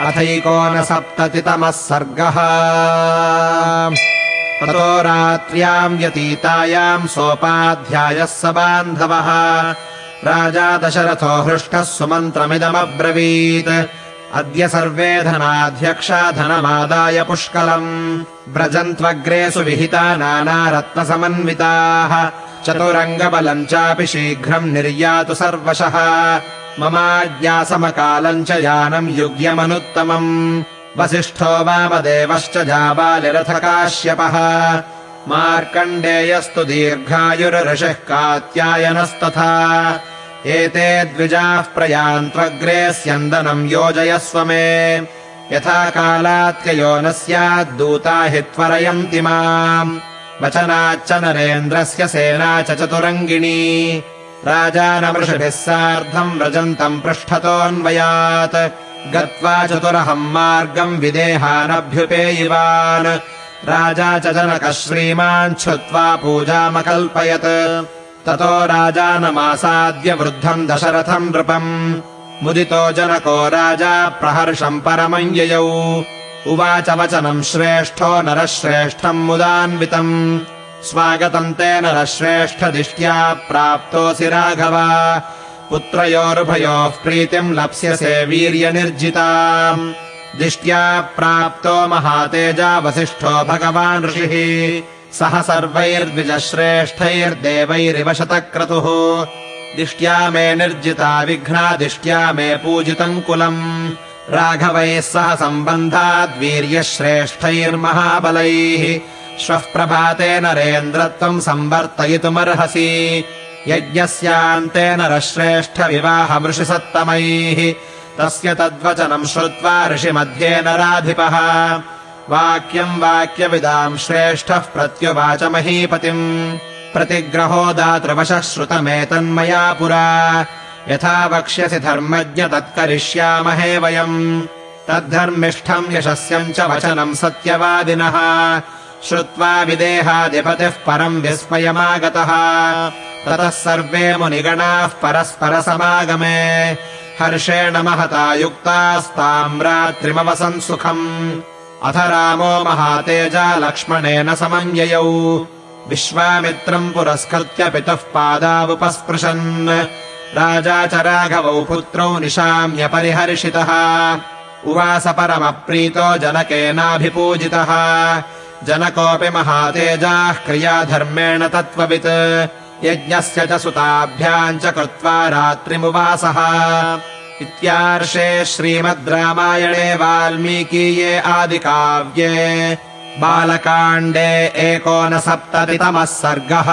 अथैकोनसप्ततितमः सर्गः। ततो रात्र्याम् व्यतीतायाम् सोपाध्यायः स बान्धवः। राजा दशरथो हृष्टः सुमन्त्रमिदमब्रवीत्। अद्य सर्वे धनाध्यक्षा धनमादाय पुष्कलम्। व्रजन्त्वग्रे सुविहिता नानारत्नसमन्विताः। चतुरङ्गबलम् चापि शीघ्रम् निर्यातु सर्वशः ममाज्ञासमकालम् च यानम् युग्यमनुत्तमम्। वसिष्ठो वामदेवश्च जाबालिरथकाश्यपः मार्कण्डेयस्तु दीर्घायुरऋषिः कात्यायनस्तथा। एते द्विजाः प्रयान्त्वग्रे स्यन्दनम् योजयस्व मे। यथा कालात्ययो न स्याद्दूता हि त्वरयन्ति माम्। वचनाच्च नरेन्द्रस्य सेना च चतुरङ्गिणी राजानमृषभिः सार्धम् व्रजन्तम् पृष्ठतोऽन्वयात्। गत्वा चतुरहम् मार्गम् विदेहानभ्युपेयिवान्। राजा च जनकः श्रीमान् छुत्वा पूजामकल्पयत्। ततो राजानमासाद्य वृद्धम् दशरथम् नृपम्। मुदितो जनको राजा प्रहर्षम् परमम् ययौ। उवाच वचनम् श्रेष्ठो नरः श्रेष्ठम् मुदान्वितम् स्वागतम् तेन न श्रेष्ठदिष्ट्या प्राप्तोऽसि राघव। पुत्रयोरुभयोः प्रीतिम् लप्स्यसे वीर्यनिर्जिताम्। दिष्ट्या प्राप्तो महातेजा वसिष्ठो भगवान् ऋषिः। सह सर्वैर्द्विजश्रेष्ठैर्देवैरिव शतक्रतुः। दिष्ट्या मे निर्जिता विघ्ना दिष्ट्या मे पूजितम् कुलम्। राघवैः सह सम्बन्धाद्वीर्यश्रेष्ठैर्महाबलैः श्वः प्रभाते नरेन्द्रत्वम् संवर्तयितुमर्हसि। यज्ञस्यान्ते नरश्रेष्ठविवाहमृषिसत्तमैः तस्य तद्वचनम् श्रुत्वा ऋषिमध्ये नराधिपः। वाक्यम् वाक्यविदाम् श्रेष्ठः प्रत्युवाच महीपतिम्। प्रतिग्रहो दातृवशः श्रुतमेतन्मया पुरा। यथा वक्ष्यसि धर्मज्ञ तत्करिष्यामहे वयम्। तद्धर्मिष्ठम् यशस्यम् च वचनम् सत्यवादिनः श्रुत्वा विदेहाधिपतिः परम् विस्मयमागतः। ततः सर्वे मुनिगणाः परस्परसमागमे। हर्षेण महता युक्तास्ताम् रात्रिमवसन् सुखम्। अथ रामो महातेजा लक्ष्मणेन समम् ययौ विश्वामित्रम् पुरस्कृत्य पितुः पादावुपस्पृशन्। राजा च राघवौ पुत्रौ निशाम्यपरिहर्षितः उवास परमप्रीतो जनकेनाभिपूजितः जनकोऽपि महातेजाः क्रियाधर्मेण तत्त्ववित्। यज्ञस्य च सुताभ्याम् च कृत्वा रात्रिमुवासः इत्यार्षे श्रीमद् रामायणे वाल्मीकीये आदिकाव्ये। बालकाण्डे एकोनसप्ततितमः सर्गः